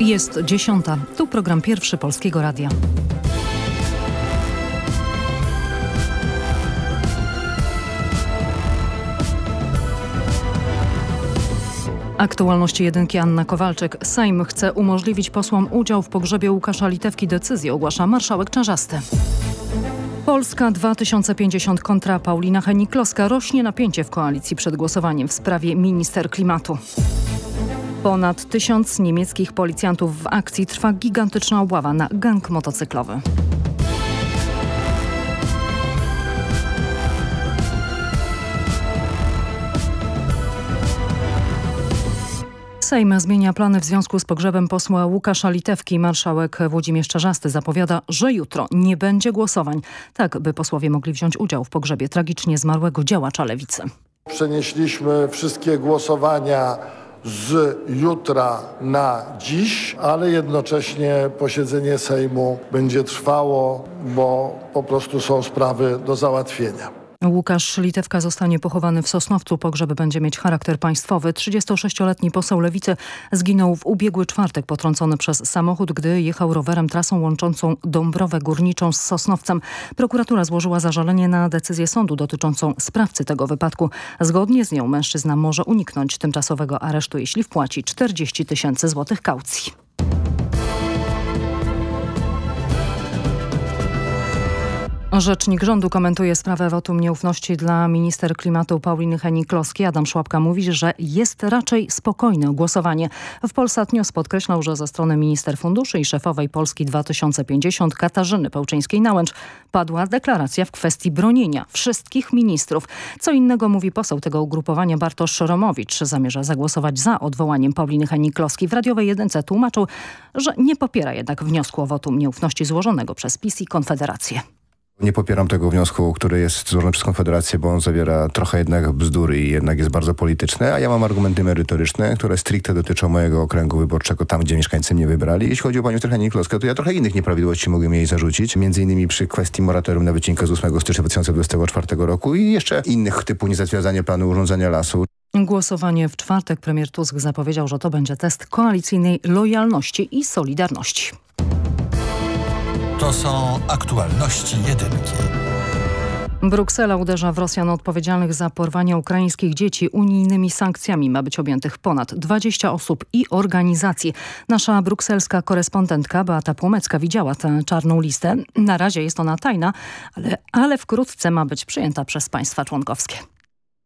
Jest dziesiąta. Tu program pierwszy Polskiego Radia. Aktualności jedynki Anna Kowalczyk. Sejm chce umożliwić posłom udział w pogrzebie Łukasza Litewki. Decyzję ogłasza marszałek Czarzasty. Polska 2050 kontra Paulina Henikloska rośnie napięcie w koalicji przed głosowaniem w sprawie minister klimatu. Ponad tysiąc niemieckich policjantów w akcji trwa gigantyczna obława na gang motocyklowy. Sejm zmienia plany w związku z pogrzebem posła Łukasza Litewki. Marszałek Włodzimierz Czarzasty zapowiada, że jutro nie będzie głosowań, tak by posłowie mogli wziąć udział w pogrzebie tragicznie zmarłego działacza lewicy. Przenieśliśmy wszystkie głosowania z jutra na dziś, ale jednocześnie posiedzenie Sejmu będzie trwało, bo po prostu są sprawy do załatwienia. Łukasz Litewka zostanie pochowany w Sosnowcu. Pogrzeb będzie mieć charakter państwowy. 36-letni poseł Lewicy zginął w ubiegły czwartek potrącony przez samochód, gdy jechał rowerem trasą łączącą Dąbrowę Górniczą z Sosnowcem. Prokuratura złożyła zażalenie na decyzję sądu dotyczącą sprawcy tego wypadku. Zgodnie z nią mężczyzna może uniknąć tymczasowego aresztu, jeśli wpłaci 40 tysięcy złotych kaucji. Rzecznik rządu komentuje sprawę wotum nieufności dla minister klimatu Pauliny Henik-Kloski. Adam Szłapka mówi, że jest raczej spokojne głosowanie. W Polsat News podkreślał, że ze strony minister funduszy i szefowej Polski 2050 Katarzyny Pełczyńskiej-Nałęcz padła deklaracja w kwestii bronienia wszystkich ministrów. Co innego mówi poseł tego ugrupowania Bartosz Szoromowicz. Zamierza zagłosować za odwołaniem Pauliny Henik-Kloski. W radiowej jedynce tłumaczył, że nie popiera jednak wniosku o wotum nieufności złożonego przez PiS i Konfederację. Nie popieram tego wniosku, który jest złożony przez Konfederację, bo on zawiera trochę jednak bzdury i jednak jest bardzo polityczny, a ja mam argumenty merytoryczne, które stricte dotyczą mojego okręgu wyborczego, tam gdzie mieszkańcy mnie wybrali. Jeśli chodzi o panią Stefanię Kloskę, to ja trochę innych nieprawidłowości mogłem jej zarzucić, między innymi przy kwestii moratorium na wycinkę z 8 stycznia 2024 roku i jeszcze innych typu niezatwierdzanie planu urządzenia lasu. Głosowanie w czwartek premier Tusk zapowiedział, że to będzie test koalicyjnej lojalności i solidarności. To są aktualności jedynki. Bruksela uderza w Rosjan odpowiedzialnych za porwanie ukraińskich dzieci. Unijnymi sankcjami ma być objętych ponad 20 osób i organizacji. Nasza brukselska korespondentka Beata Płomecka widziała tę czarną listę. Na razie jest ona tajna, ale, ale wkrótce ma być przyjęta przez państwa członkowskie.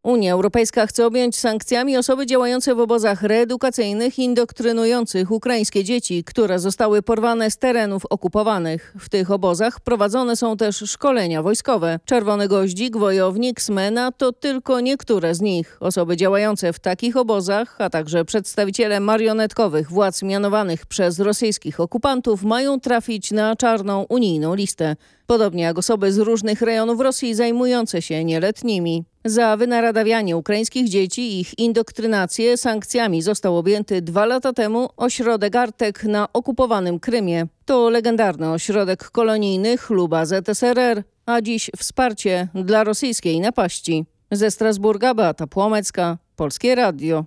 Unia Europejska chce objąć sankcjami osoby działające w obozach reedukacyjnych indoktrynujących ukraińskie dzieci, które zostały porwane z terenów okupowanych. W tych obozach prowadzone są też szkolenia wojskowe. Czerwony Goździk, Wojownik, Smena to tylko niektóre z nich. Osoby działające w takich obozach, a także przedstawiciele marionetkowych władz mianowanych przez rosyjskich okupantów mają trafić na czarną unijną listę. Podobnie jak osoby z różnych rejonów Rosji zajmujące się nieletnimi. Za wynaradawianie ukraińskich dzieci i ich indoktrynację sankcjami został objęty dwa lata temu ośrodek Artek na okupowanym Krymie. To legendarny ośrodek kolonijny chluba ZSRR, a dziś wsparcie dla rosyjskiej napaści. Ze Strasburga Beata Płomecka, Polskie Radio.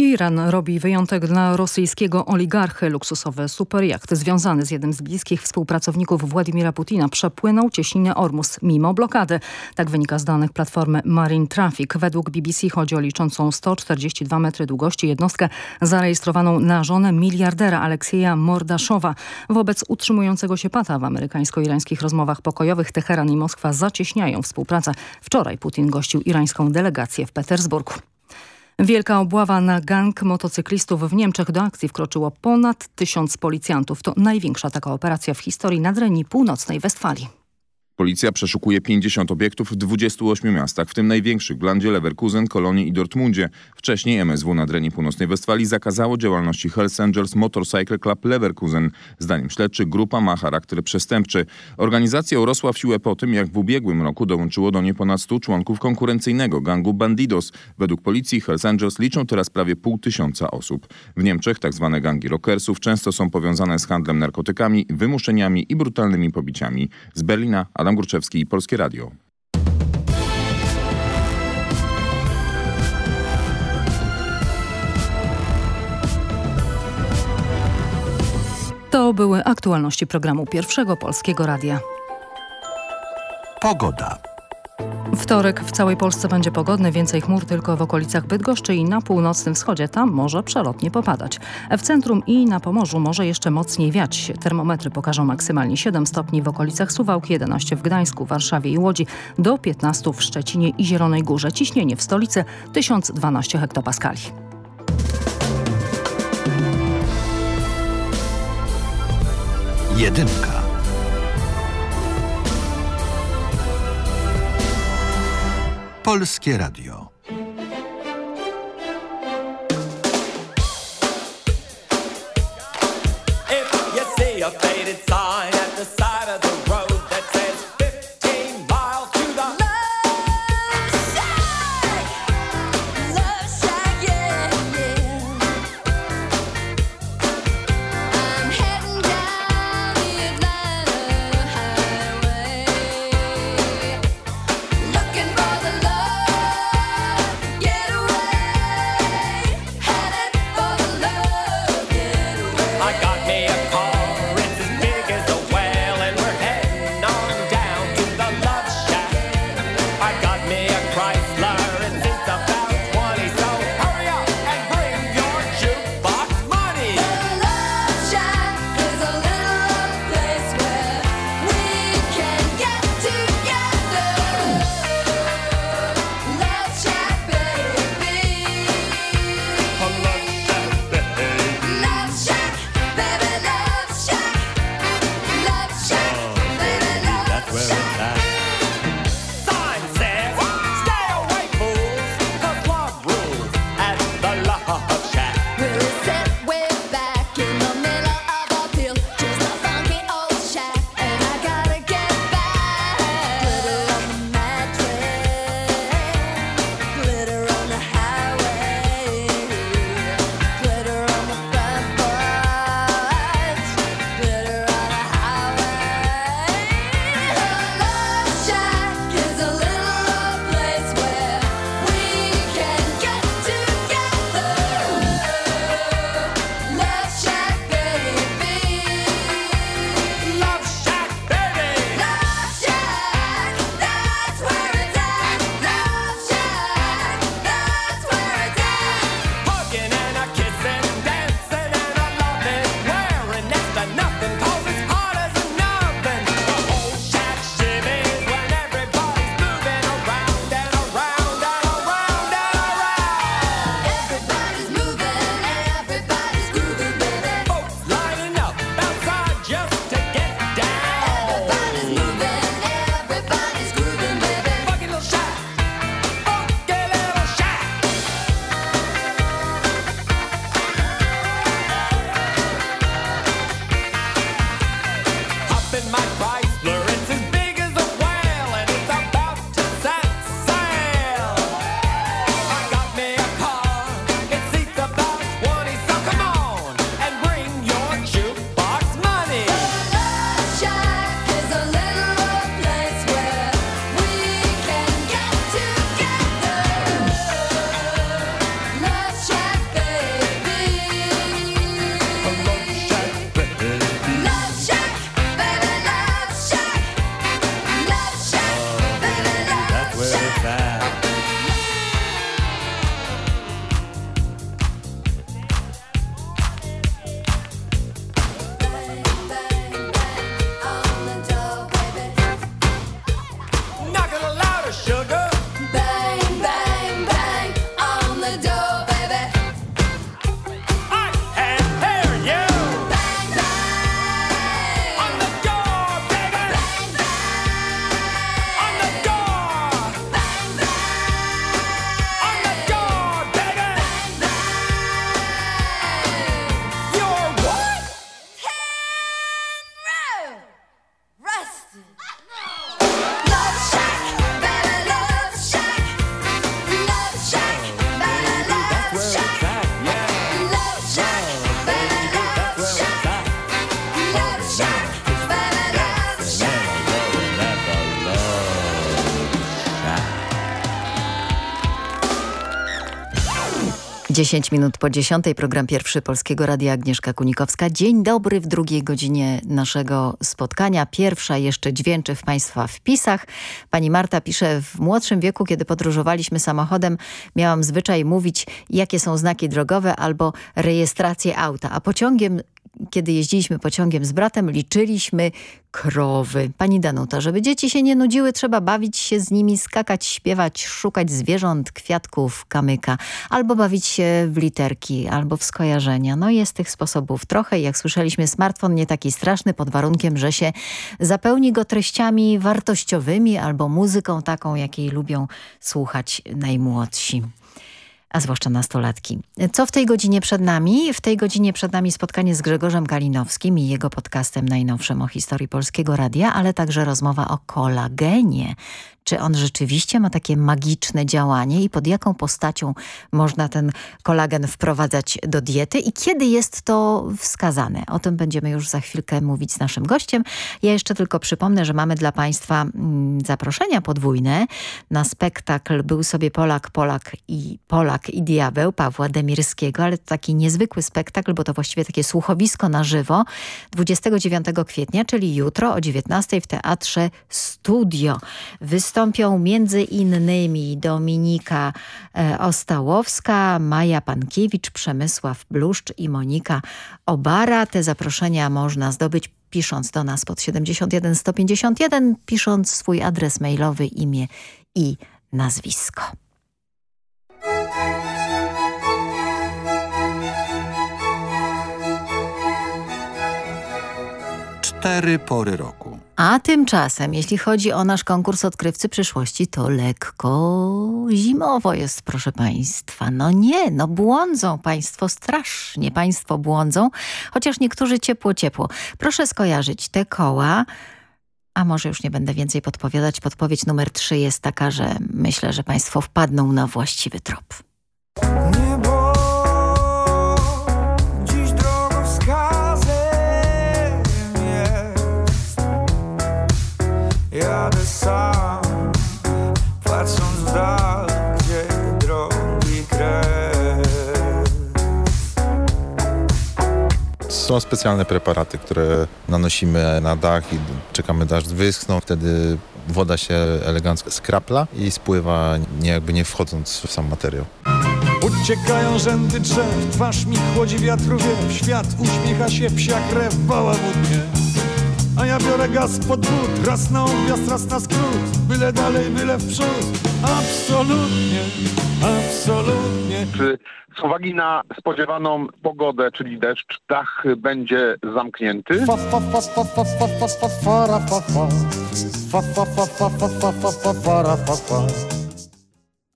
Iran robi wyjątek dla rosyjskiego oligarchy. Luksusowy superjacht związany z jednym z bliskich współpracowników Władimira Putina przepłynął cieśninę Ormus mimo blokady. Tak wynika z danych platformy Marine Traffic. Według BBC chodzi o liczącą 142 metry długości jednostkę zarejestrowaną na żonę miliardera Aleksieja Mordaszowa. Wobec utrzymującego się pata w amerykańsko-irańskich rozmowach pokojowych Teheran i Moskwa zacieśniają współpracę. Wczoraj Putin gościł irańską delegację w Petersburgu. Wielka obława na gang motocyklistów w Niemczech do akcji wkroczyło ponad tysiąc policjantów. To największa taka operacja w historii nadrenii północnej Westfalii. Policja przeszukuje 50 obiektów w 28 miastach, w tym największych w Landzie, Leverkusen, Kolonii i Dortmundzie. Wcześniej MSW na Dreni Północnej Westfalii zakazało działalności Hells Angels Motorcycle Club Leverkusen. Zdaniem śledczych grupa ma charakter przestępczy. Organizacja urosła w siłę po tym, jak w ubiegłym roku dołączyło do niej ponad 100 członków konkurencyjnego gangu Bandidos. Według policji Hells Angels liczą teraz prawie pół tysiąca osób. W Niemczech tzw. Tak gangi rockersów często są powiązane z handlem narkotykami, wymuszeniami i brutalnymi pobiciami. Z Berlina Adam Adam Górczewski, Polskie Radio. To były aktualności programu Pierwszego Polskiego Radia. Pogoda. Wtorek w całej Polsce będzie pogodny, więcej chmur tylko w okolicach Bydgoszczy i na północnym wschodzie. Tam może przelotnie popadać. W centrum i na Pomorzu może jeszcze mocniej wiać. Termometry pokażą maksymalnie 7 stopni w okolicach Suwałki, 11 w Gdańsku, Warszawie i Łodzi, do 15 w Szczecinie i Zielonej Górze. Ciśnienie w stolicy 1012 hektopaskali. Jedynka. Polskie Radio. 10 minut po 10. Program pierwszy Polskiego Radia Agnieszka Kunikowska. Dzień dobry w drugiej godzinie naszego spotkania. Pierwsza jeszcze dźwięczy w Państwa wpisach. Pani Marta pisze, w młodszym wieku, kiedy podróżowaliśmy samochodem, miałam zwyczaj mówić, jakie są znaki drogowe albo rejestrację auta, a pociągiem kiedy jeździliśmy pociągiem z bratem, liczyliśmy krowy. Pani Danuta, żeby dzieci się nie nudziły, trzeba bawić się z nimi, skakać, śpiewać, szukać zwierząt, kwiatków, kamyka, albo bawić się w literki, albo w skojarzenia. No jest tych sposobów trochę. Jak słyszeliśmy, smartfon nie taki straszny pod warunkiem, że się zapełni go treściami wartościowymi albo muzyką taką, jakiej lubią słuchać najmłodsi a zwłaszcza nastolatki. Co w tej godzinie przed nami? W tej godzinie przed nami spotkanie z Grzegorzem Kalinowskim i jego podcastem najnowszym o historii Polskiego Radia, ale także rozmowa o kolagenie, czy on rzeczywiście ma takie magiczne działanie i pod jaką postacią można ten kolagen wprowadzać do diety i kiedy jest to wskazane. O tym będziemy już za chwilkę mówić z naszym gościem. Ja jeszcze tylko przypomnę, że mamy dla Państwa mm, zaproszenia podwójne na spektakl Był sobie Polak, Polak i Polak i Diabeł Pawła Demirskiego, ale to taki niezwykły spektakl, bo to właściwie takie słuchowisko na żywo 29 kwietnia, czyli jutro o 19 w Teatrze Studio. Wystąpi wystąpią między innymi Dominika e, Ostałowska, Maja Pankiewicz, Przemysław Bluszcz i Monika Obara. Te zaproszenia można zdobyć pisząc do nas pod 71 151, pisząc swój adres mailowy, imię i nazwisko. Cztery pory roku. A tymczasem, jeśli chodzi o nasz konkurs odkrywcy przyszłości, to lekko zimowo jest, proszę Państwa. No nie, no błądzą Państwo, strasznie Państwo błądzą, chociaż niektórzy ciepło, ciepło. Proszę skojarzyć te koła, a może już nie będę więcej podpowiadać. Podpowiedź numer trzy jest taka, że myślę, że Państwo wpadną na właściwy trop. Sam Patrząc w dal, gdzie drogi kres Są specjalne preparaty, które nanosimy na dach i czekamy aż wyschną. Wtedy woda się elegancko skrapla i spływa nie, jakby nie wchodząc w sam materiał. Uciekają rzędy drzew, twarz mi chłodzi wiatru wiew Świat uśmiecha się, psia krew woła wódnie a ja biorę gaz pod but Raz na objazd, raz na skrót Byle dalej, byle w przód Absolutnie, absolutnie Czy z uwagi na spodziewaną pogodę, czyli deszcz, dach będzie zamknięty?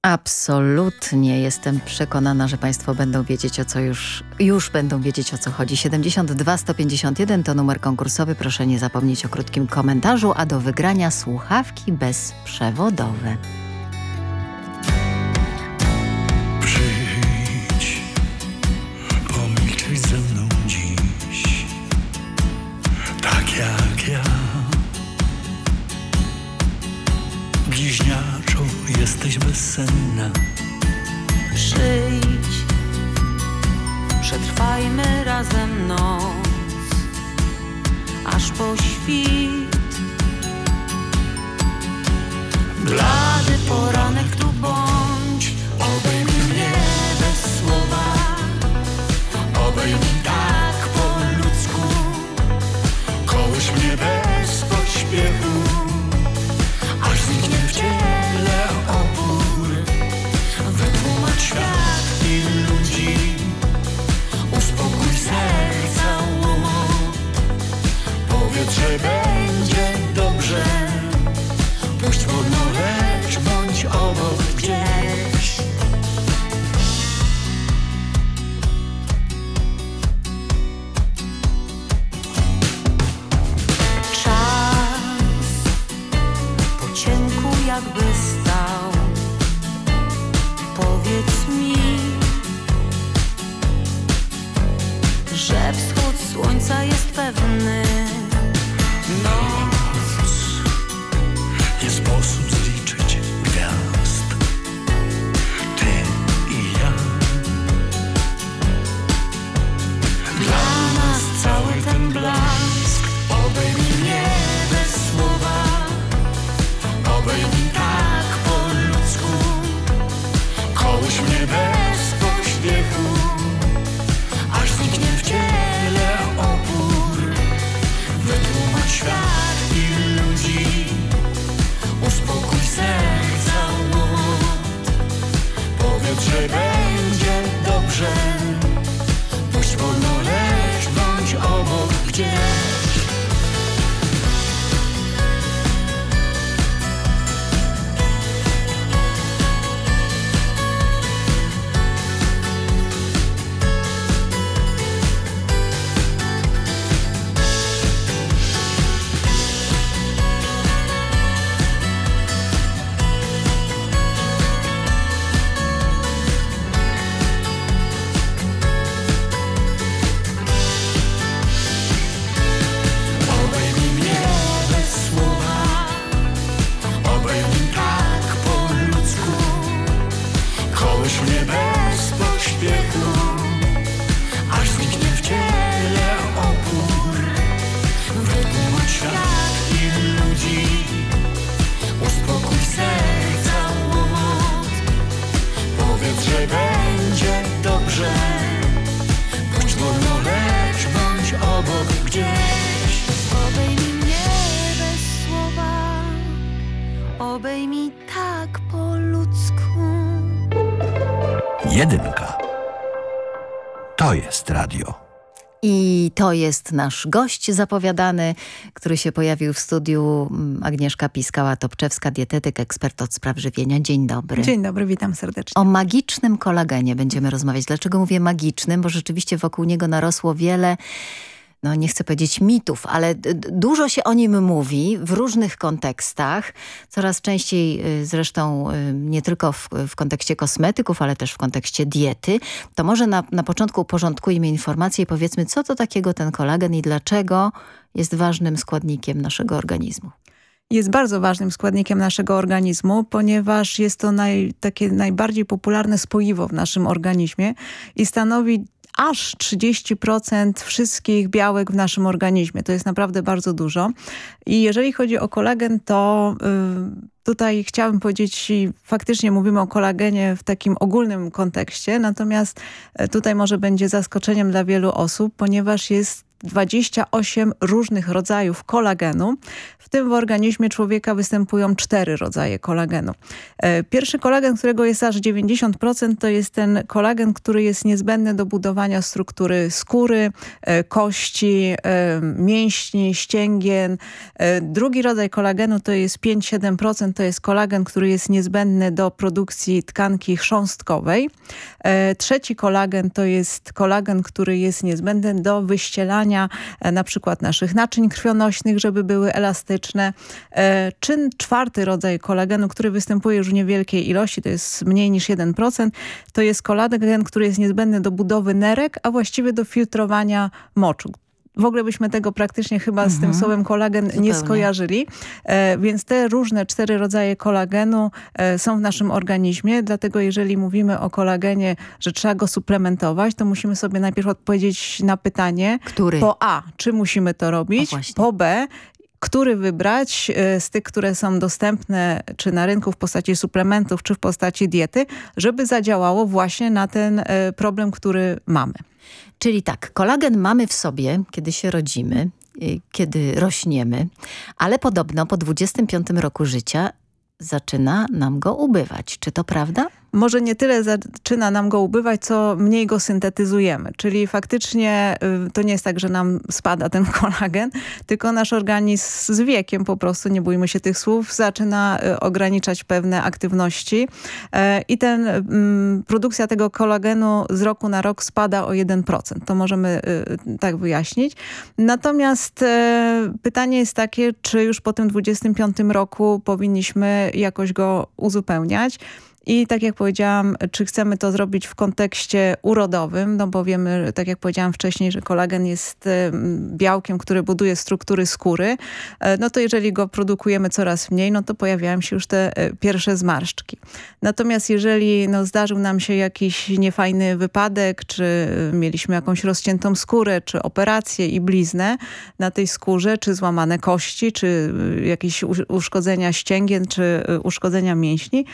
Absolutnie jestem przekonana, że Państwo będą wiedzieć o co już, już będą wiedzieć o co chodzi. 72 151 to numer konkursowy. Proszę nie zapomnieć o krótkim komentarzu, a do wygrania słuchawki bezprzewodowe. Bezsenna. Przyjdź, przetrwajmy razem noc, aż po świt. Blady poranek tu bądź, baby. To jest nasz gość zapowiadany, który się pojawił w studiu mm, Agnieszka Piskała-Topczewska, dietetyk, ekspert od spraw żywienia. Dzień dobry. Dzień dobry, witam serdecznie. O magicznym kolagenie będziemy rozmawiać. Dlaczego mówię magicznym? Bo rzeczywiście wokół niego narosło wiele, no nie chcę powiedzieć mitów, ale dużo się o nim mówi w różnych kontekstach. Coraz częściej y, zresztą y, nie tylko w, w kontekście kosmetyków, ale też w kontekście diety. To może na, na początku uporządkujmy informacje i powiedzmy, co to takiego ten kolagen i dlaczego jest ważnym składnikiem naszego organizmu. Jest bardzo ważnym składnikiem naszego organizmu, ponieważ jest to naj, takie najbardziej popularne spoiwo w naszym organizmie i stanowi aż 30% wszystkich białek w naszym organizmie. To jest naprawdę bardzo dużo. I jeżeli chodzi o kolagen, to y, tutaj chciałabym powiedzieć, faktycznie mówimy o kolagenie w takim ogólnym kontekście, natomiast e, tutaj może będzie zaskoczeniem dla wielu osób, ponieważ jest 28 różnych rodzajów kolagenu. W tym w organizmie człowieka występują cztery rodzaje kolagenu. E, Pierwszy kolagen, którego jest aż 90%, to jest ten kolagen, który jest niezbędny do budowania struktury skóry, e, kości, e, mięśni, ścięgien. Drugi rodzaj kolagenu to jest 5-7%, to jest kolagen, który jest niezbędny do produkcji tkanki chrząstkowej. Trzeci kolagen to jest kolagen, który jest niezbędny do wyścielania e, na przykład naszych naczyń krwionośnych, żeby były elastyczne. E, Czyn czwarty rodzaj kolagenu, który występuje już w niewielkiej ilości, to jest mniej niż 1%, to jest kolagen, który jest niezbędny do budowy nerek, a właściwie do filtrowania moczu w ogóle byśmy tego praktycznie chyba z tym Mhm. słowem kolagen nie Zupełnie. skojarzyli. E, więc te różne cztery rodzaje kolagenu e, są w naszym organizmie, dlatego jeżeli mówimy o kolagenie, że trzeba go suplementować, to musimy sobie najpierw odpowiedzieć na pytanie, Który? po A, czy musimy to robić, po B, który wybrać e, z tych, które są dostępne czy na rynku w postaci suplementów, czy w postaci diety, żeby zadziałało właśnie na ten e, problem, który mamy. Czyli tak, kolagen mamy w sobie, kiedy się rodzimy, y, kiedy rośniemy, ale podobno po 25 roku życia zaczyna nam go ubywać. Czy to prawda? Może nie tyle zaczyna nam go ubywać, co mniej go syntetyzujemy. Czyli faktycznie y, to nie jest tak, że nam spada ten kolagen, tylko nasz organizm z wiekiem po prostu, nie bójmy się tych słów, zaczyna y, ograniczać pewne aktywności e, i ten mm, produkcja tego kolagenu z roku na rok spada o 1%. To możemy y, tak wyjaśnić. Natomiast e, pytanie jest takie, czy już po tym 25 roku powinniśmy jakoś go uzupełniać. I tak jak powiedziałam, czy chcemy to zrobić w kontekście urodowym, no bo wiemy, tak jak powiedziałam wcześniej, że kolagen jest em, białkiem, który buduje struktury skóry, e, no to jeżeli go produkujemy coraz mniej, no to pojawiają się już te e, pierwsze zmarszczki. Natomiast jeżeli no, zdarzył nam się jakiś niefajny wypadek, czy e, mieliśmy jakąś rozciętą skórę, czy operację i bliznę na tej skórze, czy złamane kości, czy jakieś usz- uszkodzenia ścięgien, czy uszkodzenia mięśni,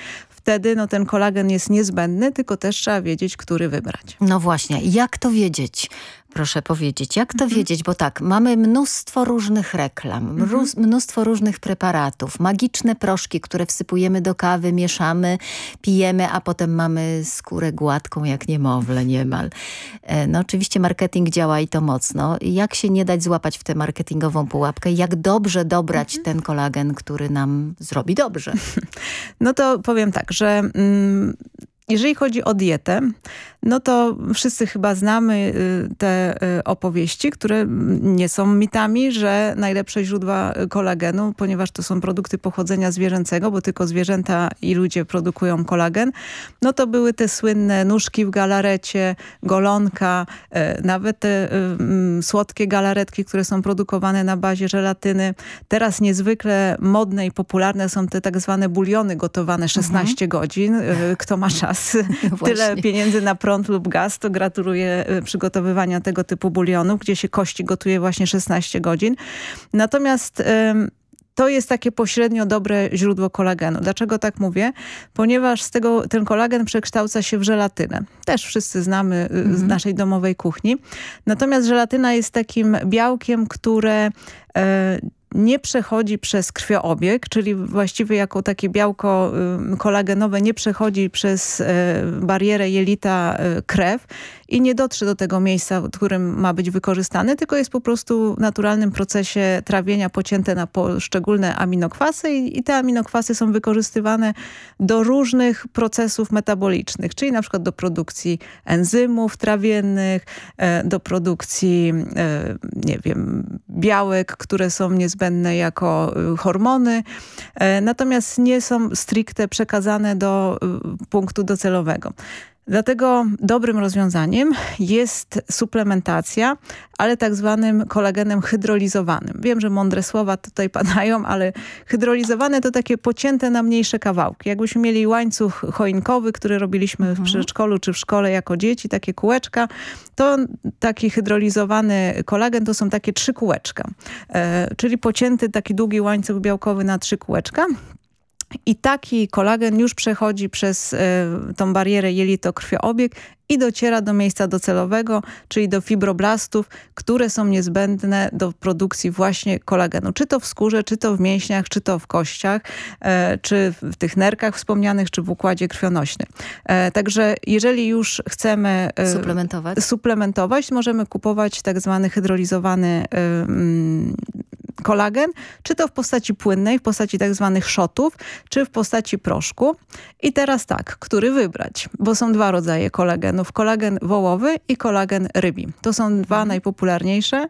wtedy no, ten kolagen jest niezbędny, tylko też trzeba wiedzieć, który wybrać. No właśnie, jak to wiedzieć? Proszę powiedzieć, jak Mhm. to wiedzieć? Bo tak, mamy mnóstwo różnych reklam, Mhm. mnóstwo różnych preparatów, magiczne proszki, które wsypujemy do kawy, mieszamy, pijemy, a potem mamy skórę gładką jak niemowlę niemal. E, No oczywiście marketing działa i to mocno. Jak się nie dać złapać w tę marketingową pułapkę? Jak dobrze dobrać Mhm. ten kolagen, który nam zrobi dobrze? No to powiem tak, że mm, jeżeli chodzi o dietę, no to wszyscy chyba znamy y, te y, opowieści, które nie są mitami, że najlepsze źródła y, kolagenu, ponieważ to są produkty pochodzenia zwierzęcego, bo tylko zwierzęta i ludzie produkują kolagen, no to były te słynne nóżki w galarecie, golonka, nawet te słodkie galaretki, które są produkowane na bazie żelatyny. Teraz niezwykle modne i popularne są te tak zwane buliony gotowane 16 godzin. Y, Kto ma czas, tyle pieniędzy na prąd lub gaz, to gratuluję y, przygotowywania tego typu bulionów, gdzie się kości gotuje właśnie 16 godzin. Natomiast ym, to jest takie pośrednio dobre źródło kolagenu. Dlaczego tak mówię? Ponieważ z tego ten kolagen przekształca się w żelatynę. Też wszyscy znamy y, z naszej domowej kuchni. Natomiast żelatyna jest takim białkiem, które e, nie przechodzi przez krwioobieg, czyli właściwie jako takie białko kolagenowe nie przechodzi przez e, barierę jelita e, krew i nie dotrze do tego miejsca, w którym ma być wykorzystany, tylko jest po prostu w naturalnym procesie trawienia pocięte na poszczególne aminokwasy i, i te aminokwasy są wykorzystywane do różnych procesów metabolicznych, czyli na przykład do produkcji enzymów trawiennych, e, do produkcji, nie wiem, białek, które są niezbędne jako y, hormony, e, natomiast nie są stricte przekazane do y, punktu docelowego. Dlatego dobrym rozwiązaniem jest suplementacja, ale tak zwanym kolagenem hydrolizowanym. Wiem, że mądre słowa tutaj padają, ale hydrolizowane to takie pocięte na mniejsze kawałki. Jakbyśmy mieli łańcuch choinkowy, który robiliśmy w przedszkolu czy w szkole jako dzieci, takie kółeczka, to taki hydrolizowany kolagen to są takie trzy kółeczka. E, czyli pocięty taki długi łańcuch białkowy na trzy kółeczka. I taki kolagen już przechodzi przez y, tą barierę jelito-krwioobieg i dociera do miejsca docelowego, czyli do fibroblastów, które są niezbędne do produkcji właśnie kolagenu. Czy to w skórze, czy to w mięśniach, czy to w kościach, e, czy w tych nerkach wspomnianych, czy w układzie krwionośnym. E, także jeżeli już chcemy e, Suplementować? suplementować, możemy kupować tak zwany hydrolizowany y, mm, kolagen, czy to w postaci płynnej, w postaci tak zwanych szotów, czy w postaci proszku. I teraz tak, który wybrać? Bo są dwa rodzaje kolagenów. Kolagen wołowy i kolagen rybi. To są dwa najpopularniejsze.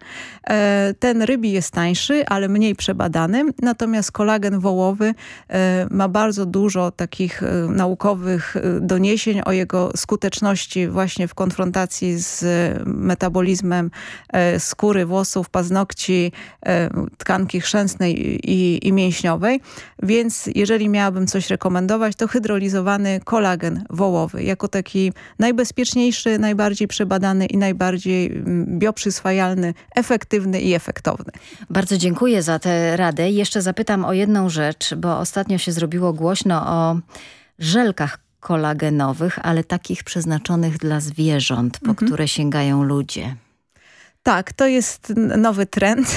E, ten rybi jest tańszy, ale mniej przebadany. Natomiast kolagen wołowy e, ma bardzo dużo takich e, naukowych doniesień o jego skuteczności właśnie w konfrontacji z metabolizmem skóry, włosów, paznokci, tkanki chrzęsnej i, i mięśniowej. Więc jeżeli miałabym coś rekomendować, to hydrolizowany kolagen wołowy jako taki najbezpieczniejszy, najbardziej przebadany i najbardziej mm, bioprzyswajalny, efektywny i efektowny. Bardzo dziękuję za tę radę. Jeszcze zapytam o jedną rzecz, bo ostatnio się zrobiło głośno o żelkach kolagenowych, ale takich przeznaczonych dla zwierząt, po które sięgają ludzie. Tak, to jest nowy trend.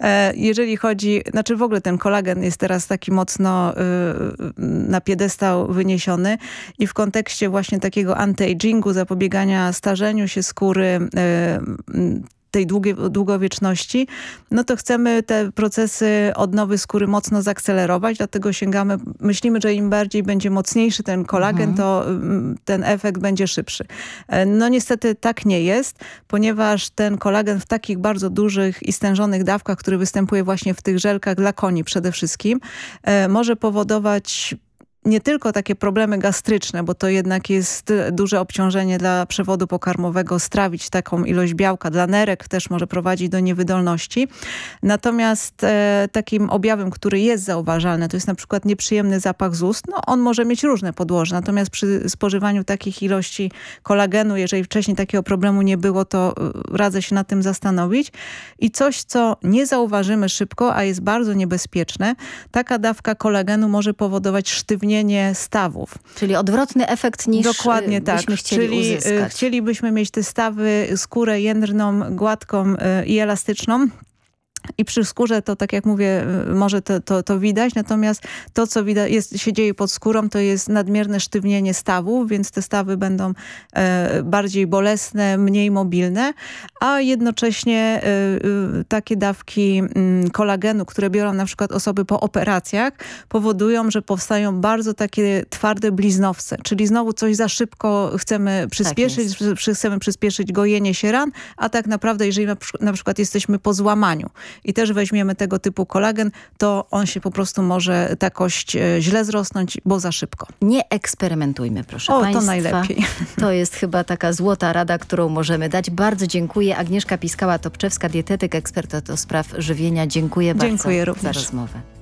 E, Jeżeli chodzi, znaczy w ogóle ten kolagen jest teraz taki mocno y, na piedestał wyniesiony i w kontekście właśnie takiego anti-agingu, zapobiegania starzeniu się skóry, y, tej długie, długowieczności, no to chcemy te procesy odnowy skóry mocno zaakcelerować, dlatego sięgamy, myślimy, że im bardziej będzie mocniejszy ten kolagen, to mm, ten efekt będzie szybszy. E, No niestety tak nie jest, ponieważ ten kolagen w takich bardzo dużych i stężonych dawkach, który występuje właśnie w tych żelkach dla koni przede wszystkim, e, może powodować nie tylko takie problemy gastryczne, bo to jednak jest duże obciążenie dla przewodu pokarmowego strawić taką ilość białka. Dla nerek też może prowadzić do niewydolności. Natomiast e, takim objawem, który jest zauważalny, to jest na przykład nieprzyjemny zapach z ust. No, on może mieć różne podłoże, natomiast przy spożywaniu takich ilości kolagenu, jeżeli wcześniej takiego problemu nie było, to e, radzę się nad tym zastanowić. I coś, co nie zauważymy szybko, a jest bardzo niebezpieczne, taka dawka kolagenu może powodować sztywnienie sztywnienie stawów. Czyli odwrotny efekt niż Dokładnie tak. byśmy chcieli Czyli y, uzyskać. chcielibyśmy mieć te stawy, skórę jędrną, gładką y, i elastyczną. I przy skórze to, tak jak mówię, y, może to, to, to widać, natomiast to, co widać, jest, się dzieje pod skórą, to jest nadmierne sztywnienie stawów, więc te stawy będą e, bardziej bolesne, mniej mobilne, a jednocześnie e, e, takie dawki mm, kolagenu, które biorą na przykład osoby po operacjach, powodują, że powstają bardzo takie twarde bliznowce, czyli znowu coś za szybko chcemy przyspieszyć, przy- chcemy przyspieszyć gojenie się ran, a tak naprawdę jeżeli na, na przykład jesteśmy po złamaniu i też weźmiemy tego typu kolagen, to on się po prostu może ta kość e, źle zrosnąć, bo za szybko. Nie eksperymentujmy, proszę O, to Państwa. najlepiej. To jest chyba taka złota rada, którą możemy dać. Bardzo dziękuję. Agnieszka Piskała-Topczewska, dietetyk, ekspert do spraw żywienia. Dziękuję, Dziękuję bardzo również. za rozmowę.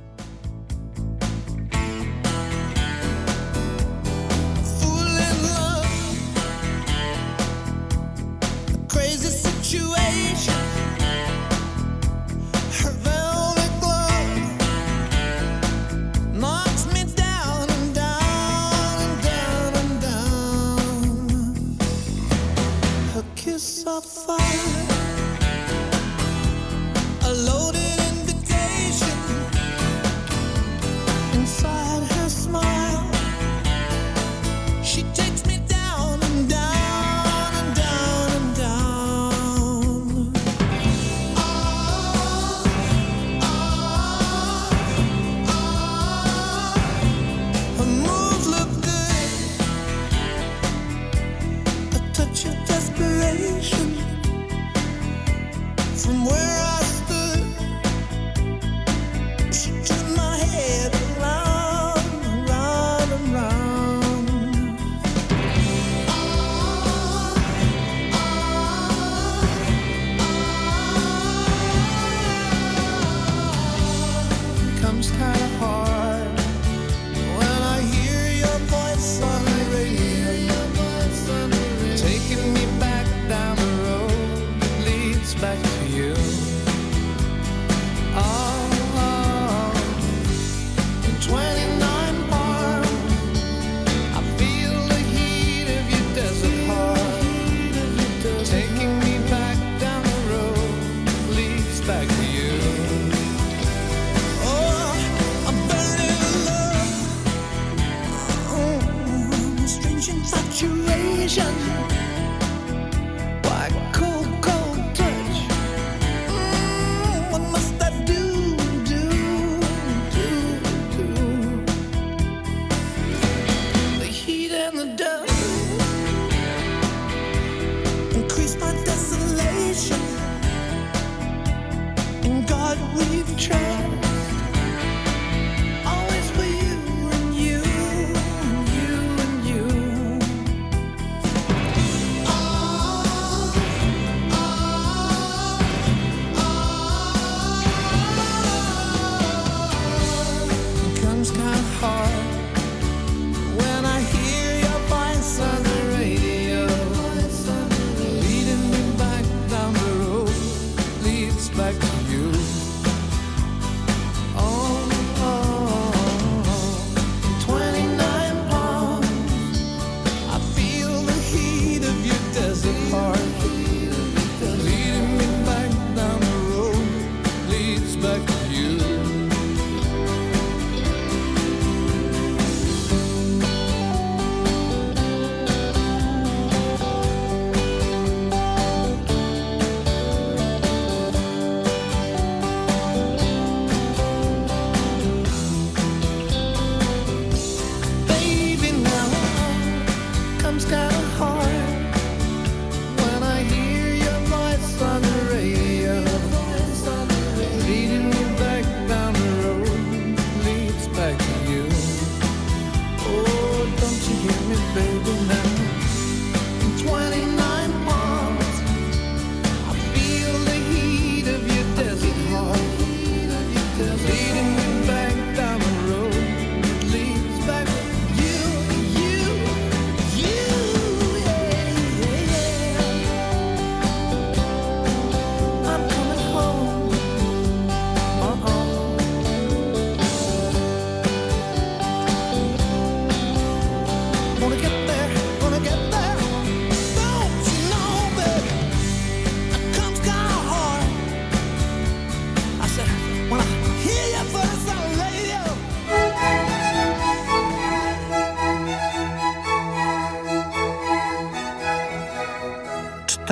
Try.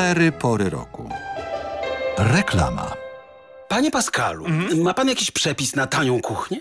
Cztery pory roku. Reklama. Panie Pascalu, ma pan jakiś przepis na tanią kuchnię?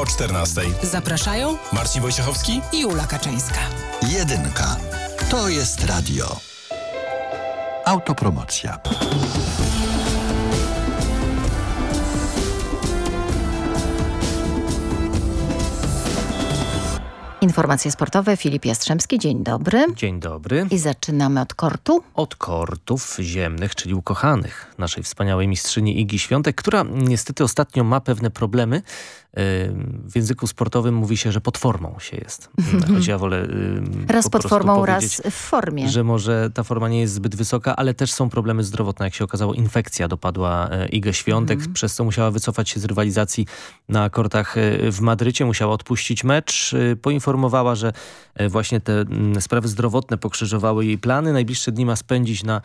Po 14. Zapraszają Marcin Wojciechowski i Ula Kaczyńska. Jedynka. To jest radio. Autopromocja. Informacje sportowe. Filip Jastrzębski, dzień dobry. Dzień dobry. I zaczynamy od kortu. Od kortów ziemnych, czyli ukochanych naszej wspaniałej mistrzyni Igi Świątek, która niestety ostatnio ma pewne problemy. W języku sportowym mówi się, że pod formą się jest. Choć ja wolę Raz po pod formą, raz w formie. Że może ta forma nie jest zbyt wysoka, ale też są problemy zdrowotne. Jak się okazało, infekcja dopadła e, Igę Świątek, Mhm. przez co musiała wycofać się z rywalizacji na kortach e, w Madrycie. Musiała odpuścić mecz. E, Poinformowała, że właśnie te mm, sprawy zdrowotne pokrzyżowały jej plany. Najbliższe dni ma spędzić na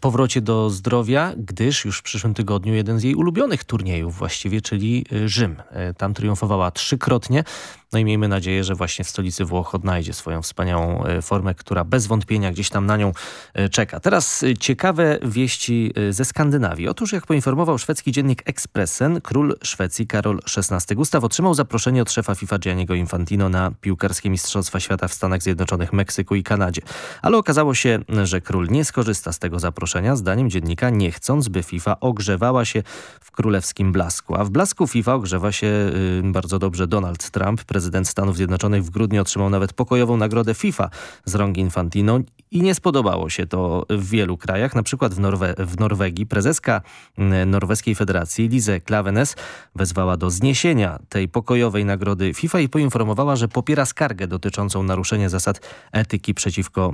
powrocie do zdrowia, gdyż już w przyszłym tygodniu jeden z jej ulubionych turniejów właściwie, czyli Rzym. Tam triumfowała trzykrotnie. No i miejmy nadzieję, że właśnie w stolicy Włoch odnajdzie swoją wspaniałą e, formę, która bez wątpienia gdzieś tam na nią e, czeka. Teraz e, ciekawe wieści ze Skandynawii. Otóż jak poinformował szwedzki dziennik Expressen, król Szwecji Karol XVI Gustaw otrzymał zaproszenie od szefa FIFA Gianniego Infantino na piłkarskie Mistrzostwa Świata w Stanach Zjednoczonych, Meksyku i Kanadzie. Ale okazało się, że król nie skorzysta z tego zaproszenia, zdaniem dziennika nie chcąc, by FIFA ogrzewała się w królewskim blasku. A w blasku FIFA ogrzewa się y, bardzo dobrze Donald Trump, prezydent Stanów Zjednoczonych w grudniu otrzymał nawet pokojową nagrodę FIFA z rąk Infantino i nie spodobało się to w wielu krajach, na przykład w, Norwe w Norwegii. Prezeska y, Norweskiej Federacji Lise Klavenes wezwała do zniesienia tej pokojowej nagrody FIFA i poinformowała, że popiera skargę dotyczącą naruszenia zasad etyki przeciwko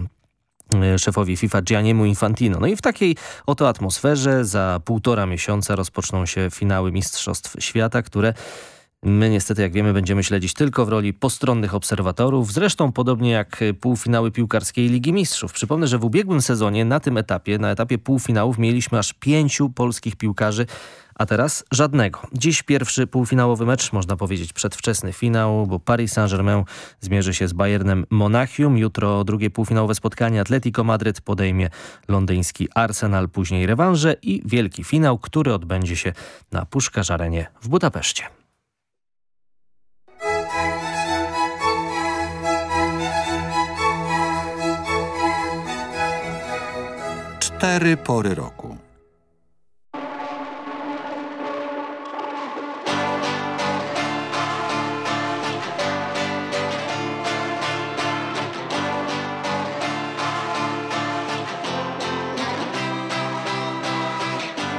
e, szefowi FIFA Gianniemu Infantino. No i w takiej oto atmosferze za półtora miesiąca rozpoczną się finały Mistrzostw Świata, które My niestety, jak wiemy, będziemy śledzić tylko w roli postronnych obserwatorów, zresztą podobnie jak półfinały piłkarskiej Ligi Mistrzów. Przypomnę, że w ubiegłym sezonie na tym etapie, na etapie półfinałów mieliśmy aż pięciu polskich piłkarzy, a teraz żadnego. Dziś pierwszy półfinałowy mecz, można powiedzieć przedwczesny finał, bo Paris Saint-Germain zmierzy się z Bayernem Monachium. Jutro drugie półfinałowe spotkanie Atletico Madryt podejmie londyński Arsenal, później rewanże i wielki finał, który odbędzie się na Puszkarz Arenie w Budapeszcie. Cztery pory roku.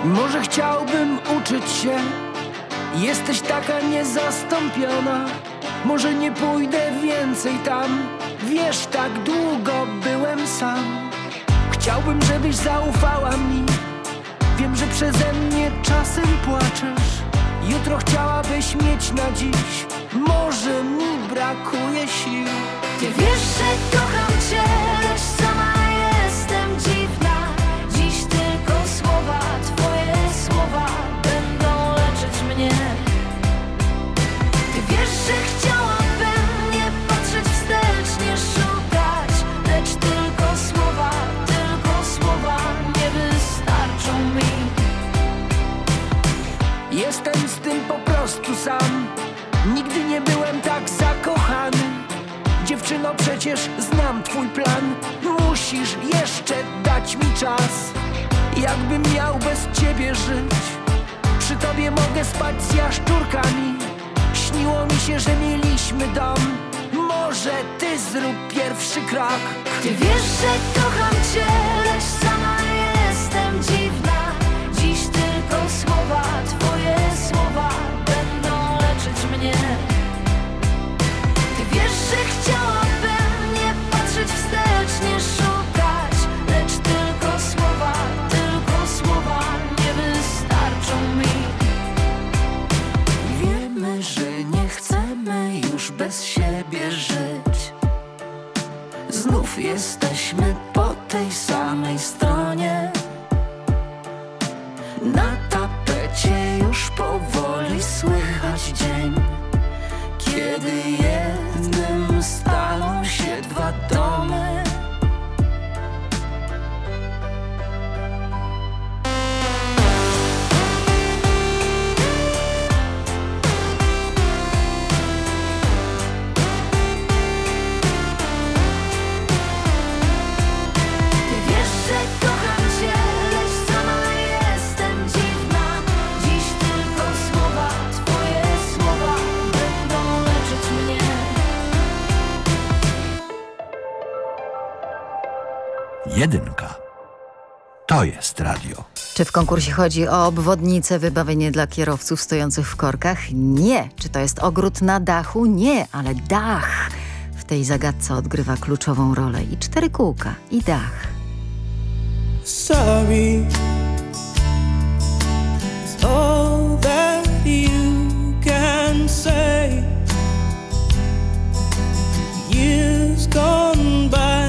Może chciałbym uczyć się, jesteś taka niezastąpiona. Może nie pójdę więcej tam, wiesz, tak długo byłem sam. Chciałbym, żebyś zaufała mi, wiem, że przeze mnie czasem płaczesz. Jutro chciałabyś mieć na dziś, może mi brakuje sił. Ty wiesz, że kocham cię, lecz sama krak. Ty wiesz, że to Radio. Czy w konkursie chodzi o obwodnicę, wybawienie dla kierowców stojących w korkach? Nie. Czy to jest ogród na dachu? Nie, ale dach w tej zagadce odgrywa kluczową rolę. I cztery kółka, i dach. Sorry all that you can say Years gone by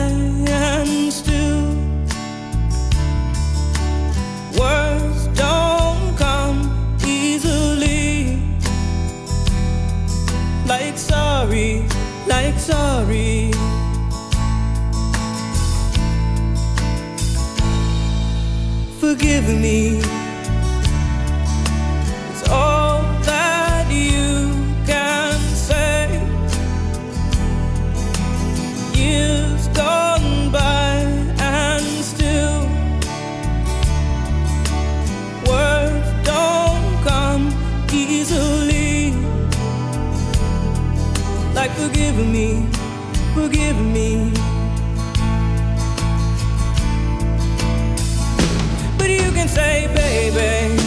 sorry. Forgive me. It's all forgive me, forgive me. But you can say, baby.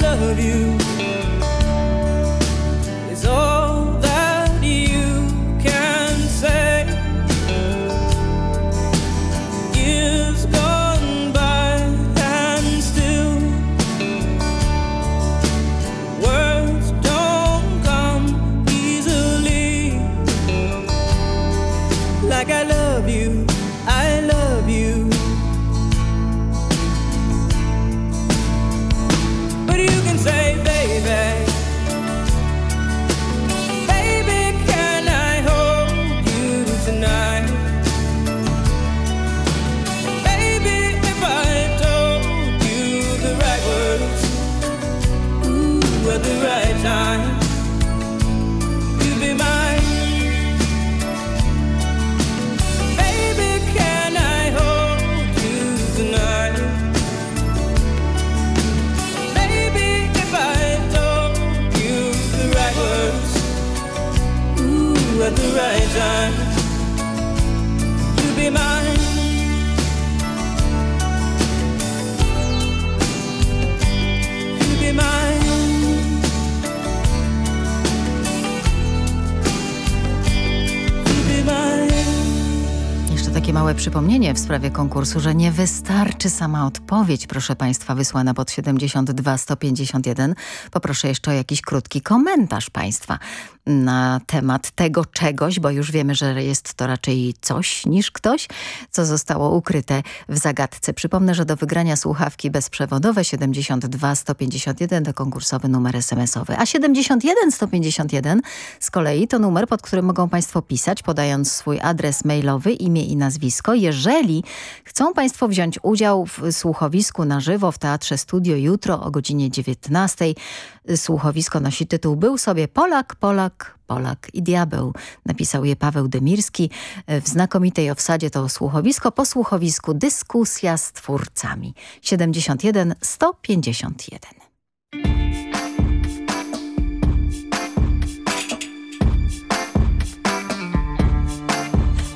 love you. Przypomnienie w sprawie konkursu, że nie wystarczy sama odpowiedź, proszę Państwa, wysłana pod 72 151. Poproszę jeszcze o jakiś krótki komentarz Państwa na temat tego czegoś, bo już wiemy, że jest to raczej coś niż ktoś, co zostało ukryte w zagadce. Przypomnę, że do wygrania słuchawki bezprzewodowe 72 151 to konkursowy numer SMS-owy, a 71 151 z kolei to numer, pod którym mogą Państwo pisać, podając swój adres mailowy, imię i nazwisko. Jeżeli chcą Państwo wziąć udział w słuchowisku na żywo w Teatrze Studio jutro o godzinie 19, słuchowisko nosi tytuł Był sobie Polak, Polak, Polak i diabeł. Napisał je Paweł Demirski. W znakomitej obsadzie to słuchowisko. Po słuchowisku dyskusja z twórcami. 71 151.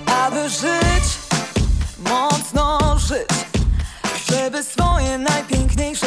Aby żyć, mocno żyć Żeby swoje najpiękniejsze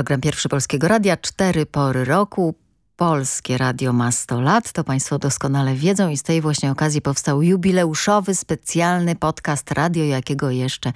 Program Pierwszy Polskiego Radia, cztery pory roku. Polskie Radio ma 100 lat, to Państwo doskonale wiedzą i z tej właśnie okazji powstał jubileuszowy, specjalny podcast radio, jakiego jeszcze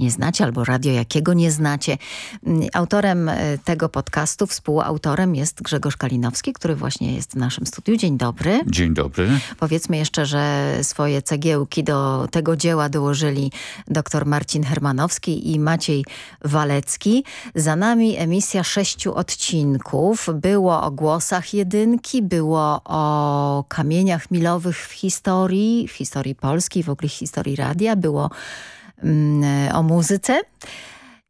nie znacie albo radio jakiego nie znacie. Mm, Autorem e, tego podcastu, współautorem jest Grzegorz Kalinowski, który właśnie jest w naszym studiu. Dzień dobry. Dzień dobry. Powiedzmy jeszcze, że swoje cegiełki do tego dzieła dołożyli dr Marcin Hermanowski i Maciej Walecki. Za nami emisja sześciu odcinków. Było o głosach jedynki, było o kamieniach milowych w historii, w historii Polski, w ogóle historii radia, było o muzyce.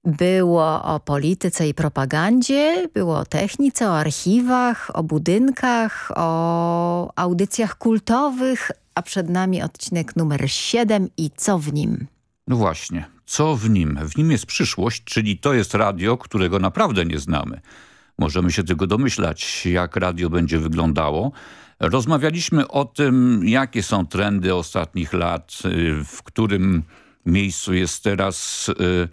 Było o polityce i propagandzie, było o technice, o archiwach, o budynkach, o audycjach kultowych, a przed nami odcinek numer 7 i co w nim? No właśnie, co w nim? W nim jest przyszłość, czyli to jest radio, którego naprawdę nie znamy. Możemy się tylko domyślać, jak radio będzie wyglądało. Rozmawialiśmy o tym, jakie są trendy ostatnich lat, y, w którym miejscu jest teraz y,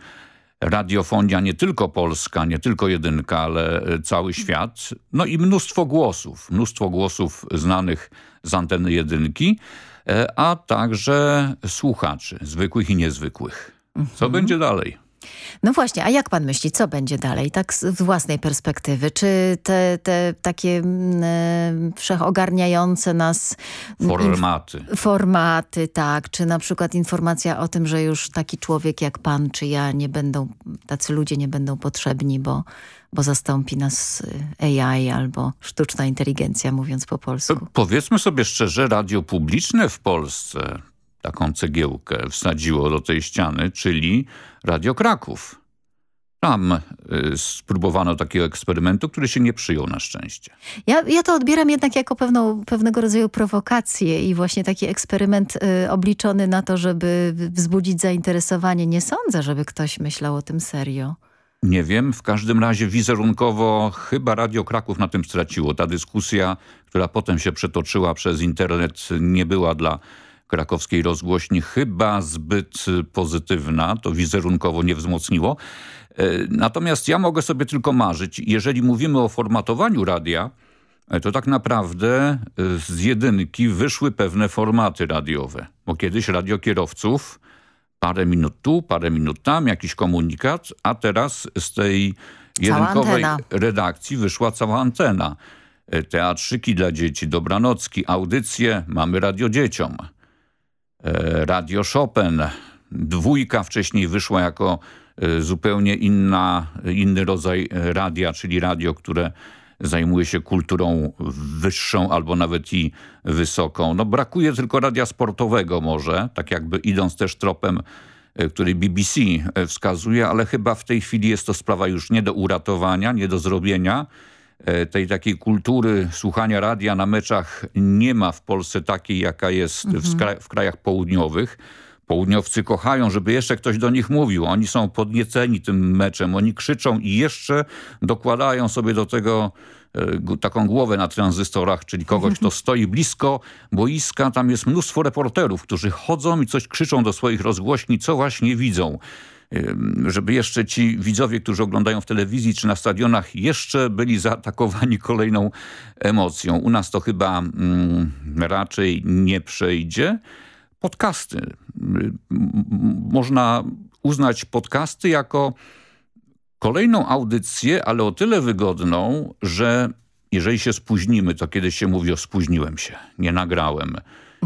radiofonia nie tylko polska, nie tylko jedynka, ale y, cały świat. No i mnóstwo głosów, mnóstwo głosów znanych z anteny jedynki, e, a także słuchaczy, zwykłych i niezwykłych. Co będzie dalej? No właśnie, a jak pan myśli, co będzie dalej, tak z własnej perspektywy? Czy te, te takie mm, e, wszechogarniające nas... mm, Formaty. Formaty, tak. Czy na przykład informacja o tym, że już taki człowiek jak pan czy ja nie będą, tacy ludzie nie będą potrzebni, bo, bo zastąpi nas y, AI albo sztuczna inteligencja, mówiąc po polsku. Powiedzmy sobie szczerze, radio publiczne w Polsce taką cegiełkę wsadziło do tej ściany, czyli Radio Kraków. Tam y, spróbowano takiego eksperymentu, który się nie przyjął na szczęście. Ja, ja to odbieram jednak jako pewną, pewnego rodzaju prowokację i właśnie taki eksperyment y, obliczony na to, żeby wzbudzić zainteresowanie. Nie sądzę, żeby ktoś myślał o tym serio. Nie wiem, w każdym razie wizerunkowo chyba Radio Kraków na tym straciło. Ta dyskusja, która potem się przetoczyła przez internet, nie była dla krakowskiej rozgłośni chyba zbyt pozytywna. To wizerunkowo nie wzmocniło. E, Natomiast ja mogę sobie tylko marzyć, jeżeli mówimy o formatowaniu radia, e, to tak naprawdę y, z jedynki wyszły pewne formaty radiowe. Bo kiedyś radiokierowców parę minut tu, parę minut tam, jakiś komunikat, a teraz z tej jedynkowej redakcji wyszła cała antena. E, Teatrzyki dla dzieci, dobranocki, audycje, mamy radio dzieciom. E, Radio Chopin, dwójka wcześniej wyszła jako e, zupełnie inna, inny rodzaj e, radia, czyli radio, które zajmuje się kulturą wyższą albo nawet i wysoką. No brakuje tylko radia sportowego może, tak jakby idąc też tropem, który BBC wskazuje, ale chyba w tej chwili jest to sprawa już nie do uratowania, nie do zrobienia. E, Tej takiej kultury słuchania radia na meczach nie ma w Polsce takiej, jaka jest w, skra- w krajach południowych. Południowcy kochają, żeby jeszcze ktoś do nich mówił. Oni są podnieceni tym meczem. Oni krzyczą i jeszcze dokładają sobie do tego e, taką głowę na tranzystorach, czyli kogoś, kto stoi blisko boiska. Tam jest mnóstwo reporterów, którzy chodzą i coś krzyczą do swoich rozgłośni, co właśnie widzą. Żeby jeszcze ci widzowie, którzy oglądają w telewizji czy na stadionach, jeszcze byli zaatakowani kolejną emocją. U nas to chyba mm, raczej nie przejdzie podcasty. Y, m- Można uznać podcasty jako kolejną audycję, ale o tyle wygodną, że jeżeli się spóźnimy, to kiedyś się mówi o spóźniłem się, nie nagrałem,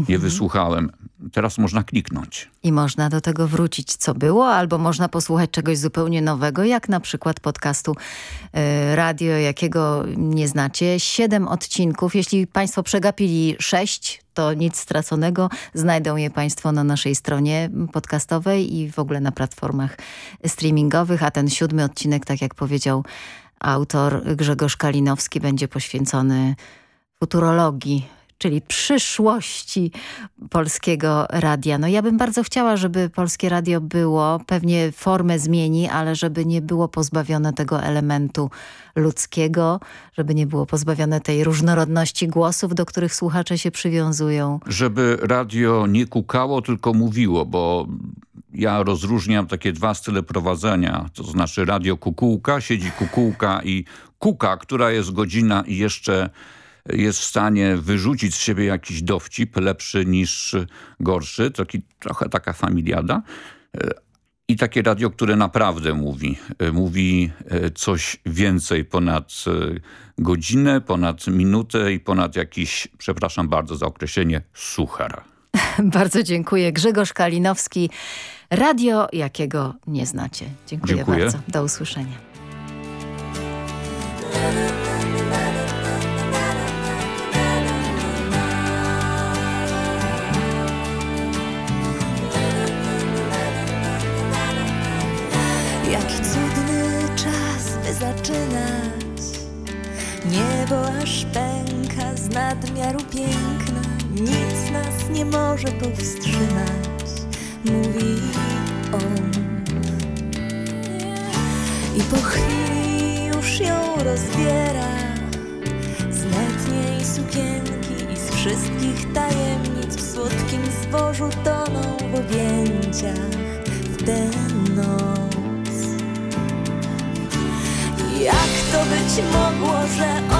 nie wysłuchałem. Teraz można kliknąć. I można do tego wrócić, co było, albo można posłuchać czegoś zupełnie nowego, jak na przykład podcastu e, radio, jakiego nie znacie. Siedem odcinków. Jeśli państwo przegapili sześć, to nic straconego. Znajdą je państwo na naszej stronie podcastowej i w ogóle na platformach streamingowych, a ten siódmy odcinek, tak jak powiedział autor Grzegorz Kalinowski, będzie poświęcony futurologii, czyli przyszłości polskiego radia. No ja bym bardzo chciała, żeby polskie radio było, pewnie formę zmieni, ale żeby nie było pozbawione tego elementu ludzkiego, żeby nie było pozbawione tej różnorodności głosów, do których słuchacze się przywiązują. Żeby radio nie kukało, tylko mówiło, bo ja rozróżniam takie dwa style prowadzenia, to znaczy radio kukułka, siedzi kukułka i kuka, która jest godzina i jeszcze jest w stanie wyrzucić z siebie jakiś dowcip, lepszy niż gorszy, taki, trochę taka familiada. I takie radio, które naprawdę mówi. Mówi e, coś więcej ponad e, godzinę, ponad minutę i ponad jakiś, przepraszam bardzo za określenie, suchar. Bardzo dziękuję. Grzegorz Kalinowski, radio jakiego nie znacie. Dziękuję, Dziękuję. bardzo. Do usłyszenia. Nie może powstrzymać Mówi on. I po chwili już ją rozbiera Z letniej sukienki i z wszystkich tajemnic W słodkim zbożu toną w objęciach w tę noc. Jak to być mogło, że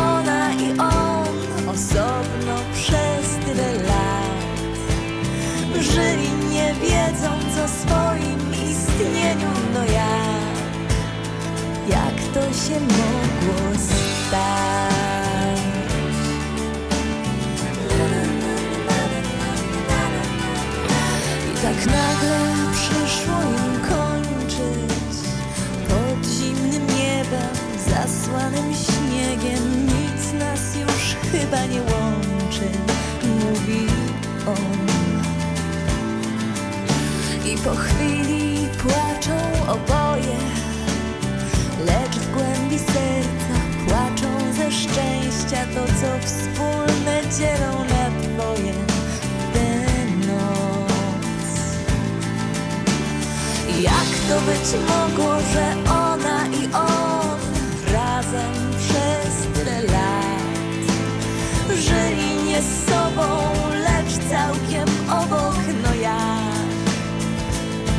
to się mogło stać? I tak nagle przyszło im kończyć pod zimnym niebem zasłanym śniegiem nic nas już chyba nie łączy, mówi on. I po chwili płaczą oboje, szczęścia to, co wspólne dzielą na dwoje tę noc. Jak to być mogło, że ona i on razem przez tyle lat Żyli nie z sobą, lecz całkiem obok, no jak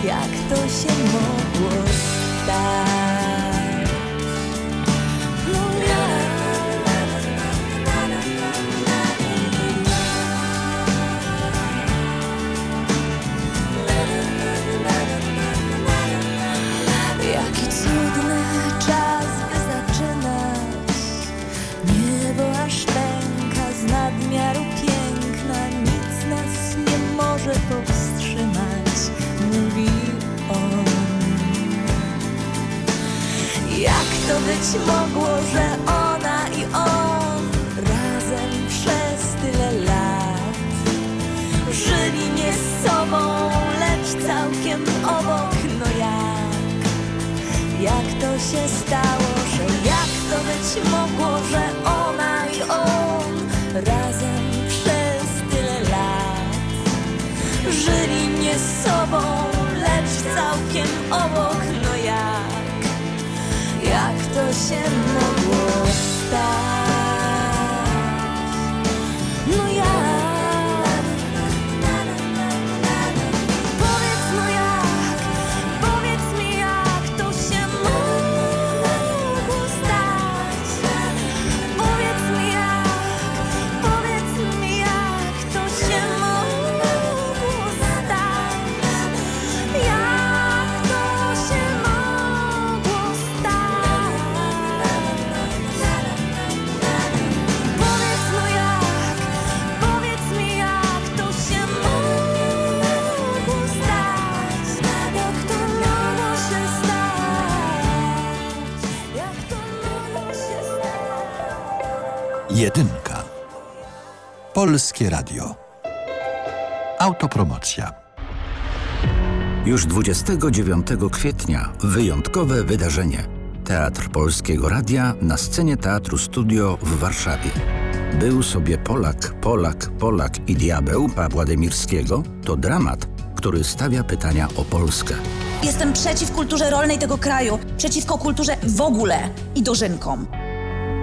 Jak to się mogło stać? Być mogło, że ona i on Razem przez tyle lat Żyli nie z sobą, lecz całkiem obok. No jak? Jak to się stało, że jak to być mogło, że ona i on razem przez tyle lat żyli nie z sobą, to Jedynka. Polskie Radio. Autopromocja. Już 29 kwietnia wyjątkowe wydarzenie. Teatr Polskiego Radia na scenie Teatru Studio w Warszawie. Był sobie Polak, Polak, Polak i diabeł Pawła Demirskiego to dramat, który stawia pytania o Polskę. Jestem przeciw kulturze rolnej tego kraju, przeciwko kulturze w ogóle i dożynkom.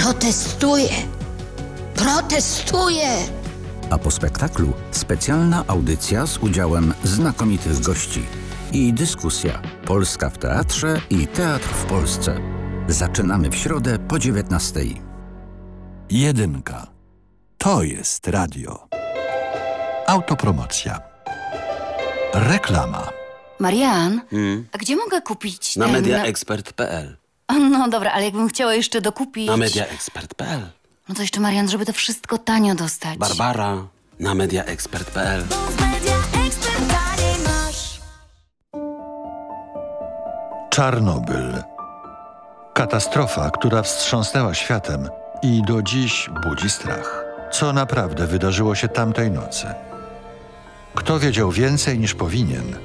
Protestuję. Protestuję. A po spektaklu specjalna audycja z udziałem znakomitych gości i dyskusja Polska w teatrze i teatr w Polsce. Zaczynamy w środę po 19. Jedynka. To jest radio. Autopromocja. Reklama. Marian, Hmm. a gdzie mogę kupić Na ten... mediaexpert.pl No dobra, ale jakbym chciała jeszcze dokupić... Na mediaexpert.pl No to jeszcze Marian, żeby to wszystko tanio dostać. Barbara na mediaexpert.pl Czarnobyl. Katastrofa, która wstrząsnęła światem i do dziś budzi strach. Co naprawdę wydarzyło się tamtej nocy? Kto wiedział więcej niż powinien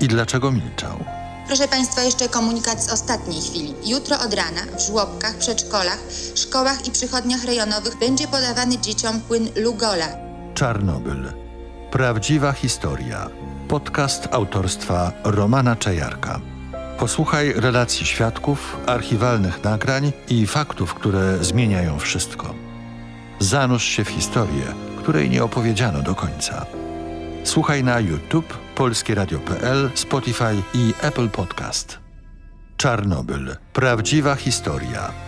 i dlaczego milczał? Proszę Państwa, jeszcze komunikat z ostatniej chwili. Jutro od rana w żłobkach, przedszkolach, szkołach i przychodniach rejonowych będzie podawany dzieciom płyn Lugola. Czarnobyl. Prawdziwa historia. Podcast autorstwa Romana Czajarka. Posłuchaj relacji świadków, archiwalnych nagrań i faktów, które zmieniają wszystko. Zanurz się w historię, której nie opowiedziano do końca. Słuchaj na YouTube, polskieradio.pl, Spotify i Apple Podcast. Czarnobyl. Prawdziwa historia.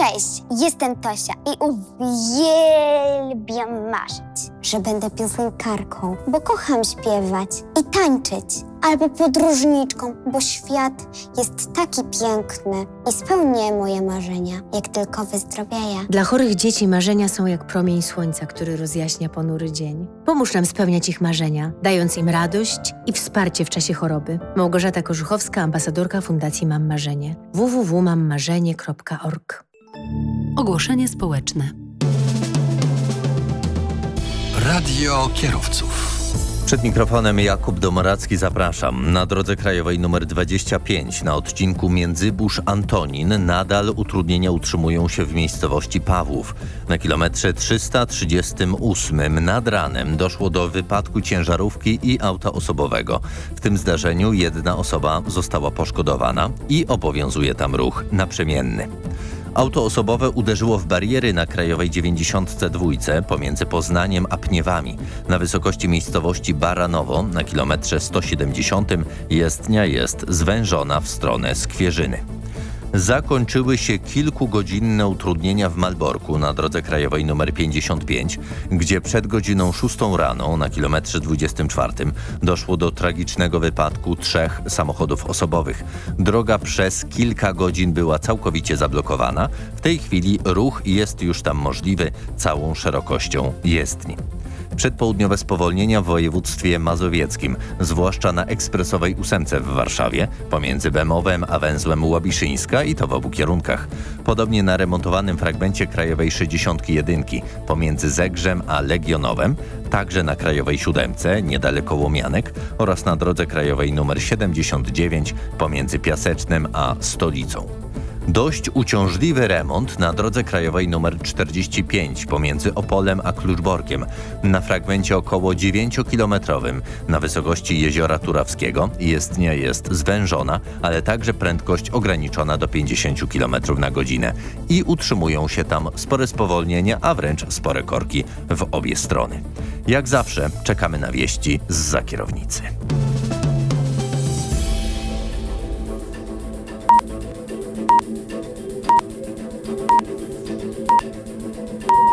Cześć, jestem Tosia i uwielbiam marzyć, że będę piosenkarką, bo kocham śpiewać i tańczyć, albo podróżniczką, bo świat jest taki piękny i spełnię moje marzenia, jak tylko wyzdrowieję. Dla chorych dzieci marzenia są jak promień słońca, który rozjaśnia ponury dzień. Pomóż nam spełniać ich marzenia, dając im radość i wsparcie w czasie choroby. Małgorzata Korzuchowska, ambasadorka Fundacji Mam Marzenie. www.mammarzenie.org Ogłoszenie społeczne. Radio kierowców. Przed mikrofonem Jakub Domoracki zapraszam. Na drodze krajowej nr 25 na odcinku Międzybórz-Antonin nadal utrudnienia utrzymują się w miejscowości Pawłów. Na kilometrze 338 nad ranem doszło do wypadku ciężarówki i auta osobowego. W tym zdarzeniu jedna osoba została poszkodowana i obowiązuje tam ruch naprzemienny. Auto osobowe uderzyło w bariery na krajowej 92 pomiędzy Poznaniem a Pniewami. Na wysokości miejscowości Baranowo na kilometrze 170 jezdnia jest zwężona w stronę Skwierzyny. Zakończyły się kilkugodzinne utrudnienia w Malborku na drodze krajowej nr 55, gdzie przed godziną 6 rano na kilometrze 24 doszło do tragicznego wypadku trzech samochodów osobowych. Droga przez kilka godzin była całkowicie zablokowana. W tej chwili ruch jest już tam możliwy całą szerokością jezdni. Przedpołudniowe spowolnienia w województwie mazowieckim, zwłaszcza na ekspresowej ósemce w Warszawie, pomiędzy Bemowem a węzłem Łabiszyńska i to w obu kierunkach. Podobnie na remontowanym fragmencie krajowej 61 pomiędzy Zegrzem a Legionowem, także na krajowej siódemce niedaleko Łomianek oraz na drodze krajowej nr 79 pomiędzy Piasecznem a Stolicą. Dość uciążliwy remont na drodze krajowej nr 45 pomiędzy Opolem a Kluczborkiem na fragmencie około 9-kilometrowym na wysokości jeziora Turawskiego. Jezdnia jest zwężona, ale także prędkość ograniczona do 50 km na godzinę i utrzymują się tam spore spowolnienia, a wręcz spore korki w obie strony. Jak zawsze czekamy na wieści z za kierownicy.